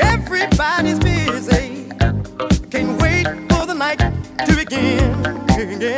Everybody's busy. Can't wait for the night to begin.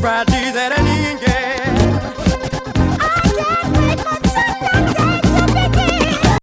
Fridays at any